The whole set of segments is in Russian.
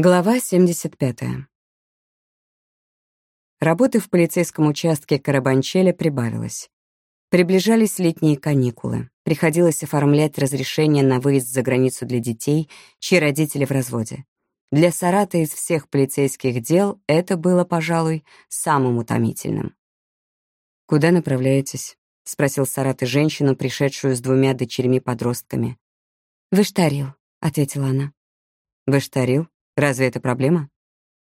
Глава 75. Работы в полицейском участке Карабанчеля прибавилось. Приближались летние каникулы. Приходилось оформлять разрешение на выезд за границу для детей, чьи родители в разводе. Для Сарата из всех полицейских дел это было, пожалуй, самым утомительным. «Куда направляетесь?» — спросил Сарат и женщину, пришедшую с двумя дочерьми-подростками. «В Иштарил», — ответила она. «В Иштарил? Разве это проблема?»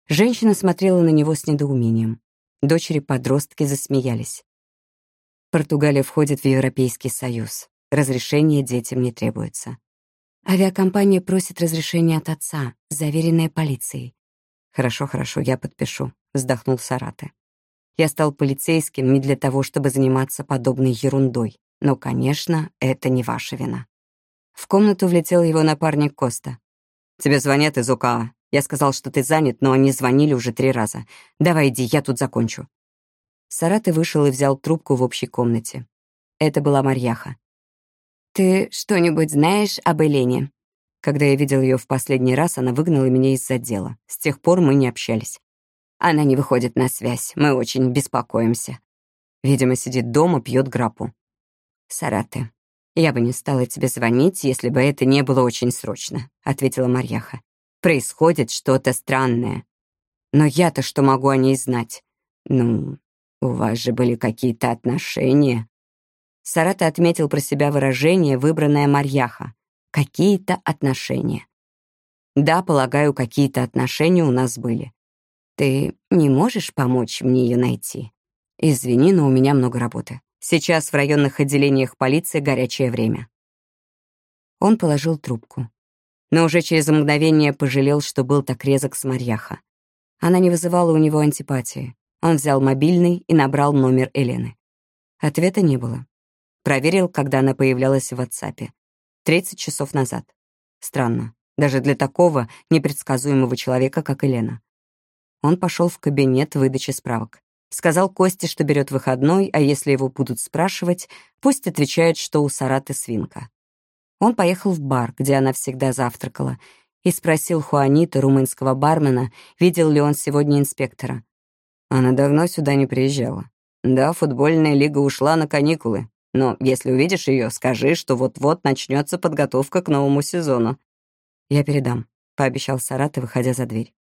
Женщина смотрела на него с недоумением. Дочери-подростки засмеялись. Португалия входит в Европейский Союз. Разрешение детям не требуется. Авиакомпания просит разрешения от отца, заверенное полицией. «Хорошо, хорошо, я подпишу», — вздохнул Сараты. «Я стал полицейским не для того, чтобы заниматься подобной ерундой. Но, конечно, это не ваша вина». В комнату влетел его напарник Коста. «Тебе звонят из УКА. Я сказал, что ты занят, но они звонили уже три раза. Давай иди, я тут закончу». Сараты вышел и взял трубку в общей комнате. Это была Марьяха. «Ты что-нибудь знаешь об Элене?» Когда я видел ее в последний раз, она выгнала меня из-за дела. С тех пор мы не общались. Она не выходит на связь. Мы очень беспокоимся. Видимо, сидит дома, пьет грапу. Сараты, «Я бы не стала тебе звонить, если бы это не было очень срочно», — ответила Марьяха. «Происходит что-то странное. Но я-то что могу о ней знать? Ну, у вас же были какие-то отношения». Сарата отметил про себя выражение, выбранное Марьяха. «Какие-то отношения». «Да, полагаю, какие-то отношения у нас были. Ты не можешь помочь мне ее найти? Извини, но у меня много работы». Сейчас в районных отделениях полиции горячее время. Он положил трубку. Но уже через мгновение пожалел, что был так резок с Марьяха. Она не вызывала у него антипатии. Он взял мобильный и набрал номер Елены. Ответа не было. Проверил, когда она появлялась в WhatsApp. 30 часов назад. Странно. Даже для такого непредсказуемого человека, как Елена. Он пошел в кабинет выдачи справок. Сказал Косте, что берет выходной, а если его будут спрашивать, пусть отвечает, что у Сараты свинка. Он поехал в бар, где она всегда завтракала, и спросил Хуанита, румынского бармена, видел ли он сегодня инспектора. Она давно сюда не приезжала. Да, футбольная лига ушла на каникулы, но если увидишь ее, скажи, что вот-вот начнется подготовка к новому сезону. Я передам, пообещал Сараты, выходя за дверь.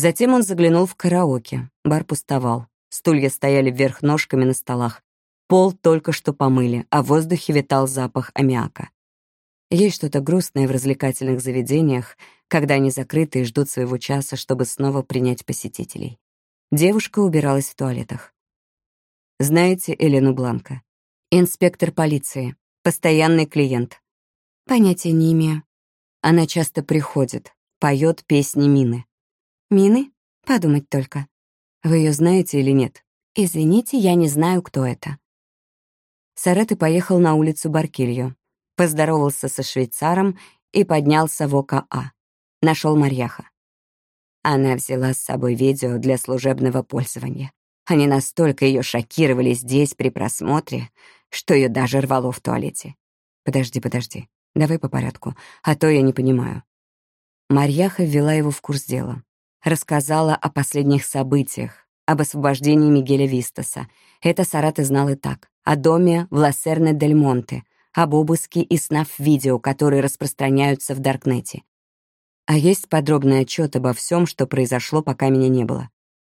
Затем он заглянул в караоке. Бар пустовал. Стулья стояли вверх ножками на столах. Пол только что помыли, а в воздухе витал запах аммиака. Есть что-то грустное в развлекательных заведениях, когда они закрыты и ждут своего часа, чтобы снова принять посетителей. Девушка убиралась в туалетах. Знаете Элену Бланко? Инспектор полиции. Постоянный клиент. Понятия не имею. Она часто приходит, поет песни Мины. Мины? Подумать только. Вы ее знаете или нет? Извините, я не знаю, кто это. Сареты поехал на улицу Баркилью, поздоровался со швейцаром и поднялся в ОКА. Нашел Марьяха. Она взяла с собой видео для служебного пользования. Они настолько ее шокировали здесь при просмотре, что ее даже рвало в туалете. Подожди, подожди. Давай по порядку, а то я не понимаю. Марьяха ввела его в курс дела рассказала о последних событиях, об освобождении Мигеля Вистаса. Это Сараты знал и так. О доме в Лассерне-дель-Монте, об обыске и снав-видео, которые распространяются в Даркнете. А есть подробный отчет обо всем, что произошло, пока меня не было.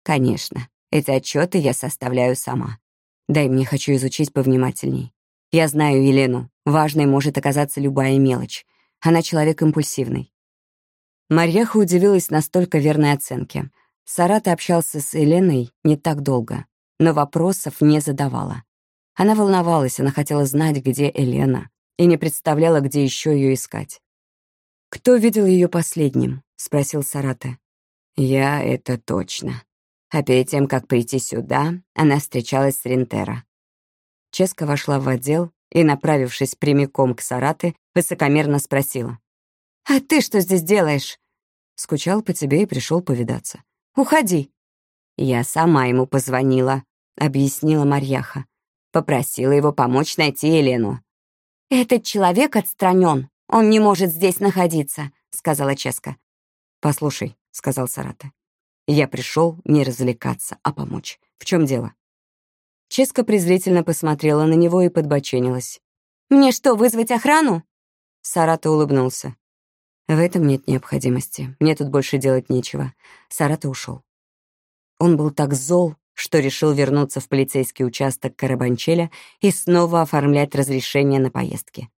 Конечно, эти отчеты я составляю сама. Дай мне, хочу изучить повнимательней. Я знаю Елену. Важной может оказаться любая мелочь. Она человек импульсивный. Марьяха удивилась настолько верной оценке. Сарата общался с Еленой не так долго, но вопросов не задавала. Она волновалась, она хотела знать, где Елена, и не представляла, где еще ее искать. «Кто видел ее последним?» — спросил Сарата. «Я — это точно. А перед тем, как прийти сюда, она встречалась с Рентера». Ческа вошла в отдел и, направившись прямиком к Сараты, высокомерно спросила. «А ты что здесь делаешь?» Скучал по тебе и пришел повидаться. «Уходи!» «Я сама ему позвонила», — объяснила Марьяха. Попросила его помочь найти Елену. «Этот человек отстранен. Он не может здесь находиться», — сказала Ческа. «Послушай», — сказал Сарата, — «я пришел не развлекаться, а помочь. В чем дело?» Ческа презрительно посмотрела на него и подбоченилась. «Мне что, вызвать охрану?» Сарата улыбнулся. «В этом нет необходимости. Мне тут больше делать нечего». Сарата ушел. Он был так зол, что решил вернуться в полицейский участок Карабанчеля и снова оформлять разрешение на поездки.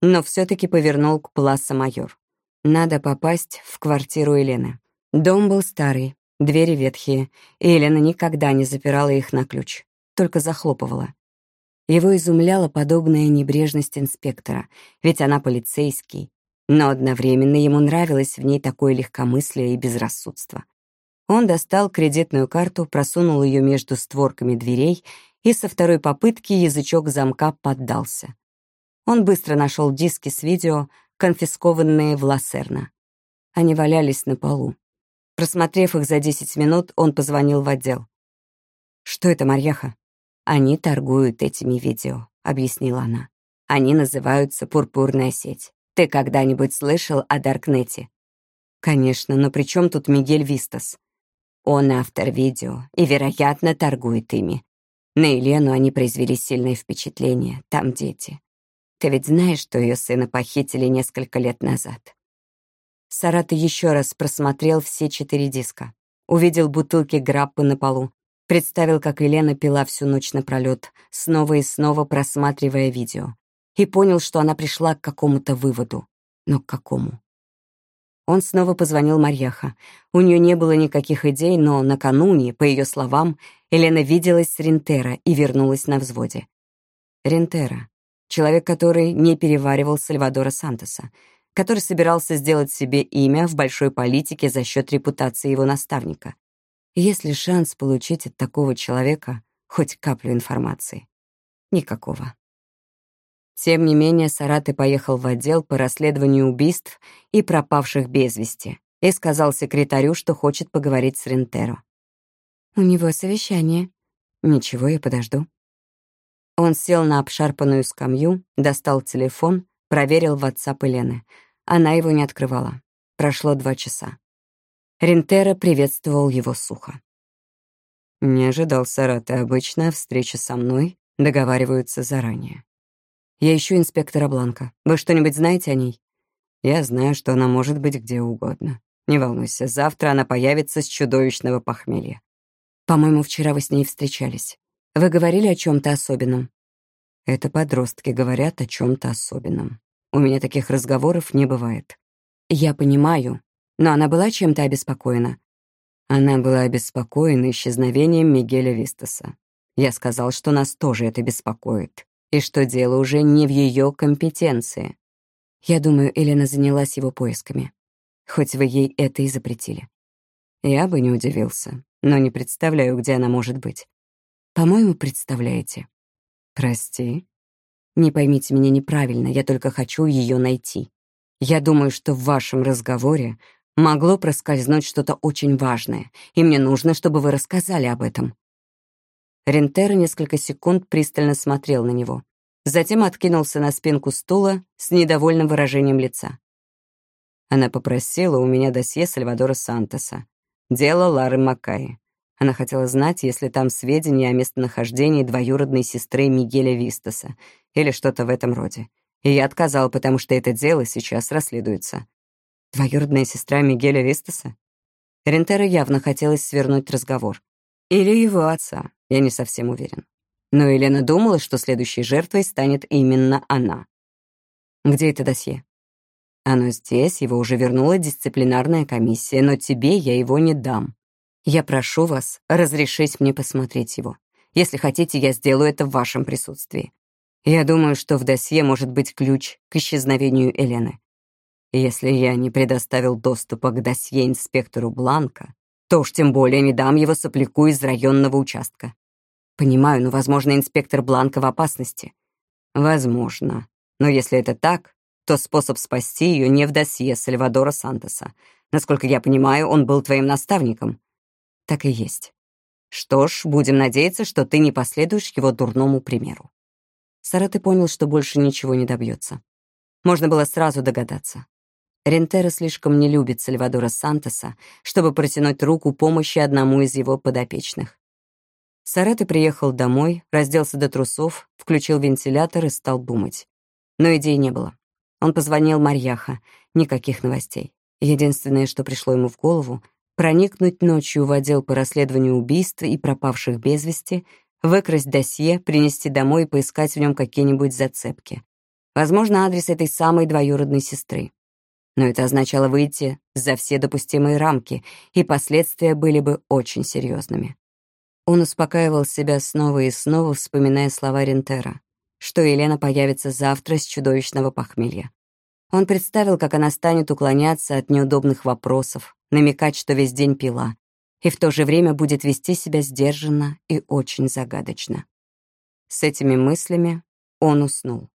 Но все таки повернул к Пласа Майор. Надо попасть в квартиру Елены. Дом был старый, двери ветхие, и Елена никогда не запирала их на ключ, только захлопывала. Его изумляла подобная небрежность инспектора, ведь она полицейский, но одновременно ему нравилось в ней такое легкомыслие и безрассудство. Он достал кредитную карту, просунул ее между створками дверей, и со второй попытки язычок замка поддался. Он быстро нашел диски с видео, конфискованные в Лассерна. Они валялись на полу. Просмотрев их за 10 минут, он позвонил в отдел. «Что это, Марьяха?» «Они торгуют этими видео», — объяснила она. «Они называются «Пурпурная сеть». Ты когда-нибудь слышал о Даркнете?» «Конечно, но при чем тут Мигель Вистас?» Он автор видео и, вероятно, торгует ими. На Елену они произвели сильное впечатление. Там дети. Ты ведь знаешь, что ее сына похитили несколько лет назад?» Сарата еще раз просмотрел все четыре диска. Увидел бутылки граппы на полу. Представил, как Елена пила всю ночь напролет, снова и снова просматривая видео. И понял, что она пришла к какому-то выводу. Но к какому? Он снова позвонил Марьяха. У нее не было никаких идей, но накануне, по ее словам, Елена виделась с Рентера и вернулась на взводе. Рентера — человек, который не переваривал Сальвадора Сантоса, который собирался сделать себе имя в большой политике за счет репутации его наставника. Есть ли шанс получить от такого человека хоть каплю информации? Никакого. Тем не менее, Сараты поехал в отдел по расследованию убийств и пропавших без вести и сказал секретарю, что хочет поговорить с Рентеро. «У него совещание». «Ничего, я подожду». Он сел на обшарпанную скамью, достал телефон, проверил WhatsApp Елены. Она его не открывала. Прошло два часа. Рентеро приветствовал его сухо. «Не ожидал, Сараты. Обычно встречи со мной договариваются заранее. Я ищу инспектора Бланка. Вы что-нибудь знаете о ней? Я знаю, что она может быть где угодно. Не волнуйся, завтра она появится с чудовищного похмелья. По-моему, вчера вы с ней встречались. Вы говорили о чем то особенном? Это подростки говорят о чем то особенном. У меня таких разговоров не бывает. Я понимаю, но она была чем-то обеспокоена. Она была обеспокоена исчезновением Мигеля Вистаса. Я сказал, что нас тоже это беспокоит и что дело уже не в ее компетенции. Я думаю, Елена занялась его поисками, хоть вы ей это и запретили. Я бы не удивился, но не представляю, где она может быть. По-моему, представляете. Прости. Не поймите меня неправильно, я только хочу ее найти. Я думаю, что в вашем разговоре могло проскользнуть что-то очень важное, и мне нужно, чтобы вы рассказали об этом. Рентер несколько секунд пристально смотрел на него. Затем откинулся на спинку стула с недовольным выражением лица. Она попросила у меня досье Сальвадора Сантоса. Дело Лары Маккаи. Она хотела знать, есть ли там сведения о местонахождении двоюродной сестры Мигеля Вистаса или что-то в этом роде. И я отказал, потому что это дело сейчас расследуется. Двоюродная сестра Мигеля Вистаса? Рентера явно хотелось свернуть разговор. Или его отца, я не совсем уверен. Но Елена думала, что следующей жертвой станет именно она. «Где это досье?» «Оно здесь, его уже вернула дисциплинарная комиссия, но тебе я его не дам. Я прошу вас разрешить мне посмотреть его. Если хотите, я сделаю это в вашем присутствии. Я думаю, что в досье может быть ключ к исчезновению Елены. Если я не предоставил доступа к досье инспектору Бланка, то уж тем более не дам его сопляку из районного участка. Понимаю, но, возможно, инспектор Бланка в опасности. Возможно. Но если это так, то способ спасти ее не в досье Сальвадора Сантоса. Насколько я понимаю, он был твоим наставником. Так и есть. Что ж, будем надеяться, что ты не последуешь его дурному примеру. Сараты понял, что больше ничего не добьется. Можно было сразу догадаться. Рентера слишком не любит Сальвадора Сантоса, чтобы протянуть руку помощи одному из его подопечных. Сараты приехал домой, разделся до трусов, включил вентилятор и стал думать. Но идей не было. Он позвонил Марьяха. Никаких новостей. Единственное, что пришло ему в голову, проникнуть ночью в отдел по расследованию убийств и пропавших без вести, выкрасть досье, принести домой и поискать в нем какие-нибудь зацепки. Возможно, адрес этой самой двоюродной сестры. Но это означало выйти за все допустимые рамки, и последствия были бы очень серьезными. Он успокаивал себя снова и снова, вспоминая слова Рентера, что Елена появится завтра с чудовищного похмелья. Он представил, как она станет уклоняться от неудобных вопросов, намекать, что весь день пила, и в то же время будет вести себя сдержанно и очень загадочно. С этими мыслями он уснул.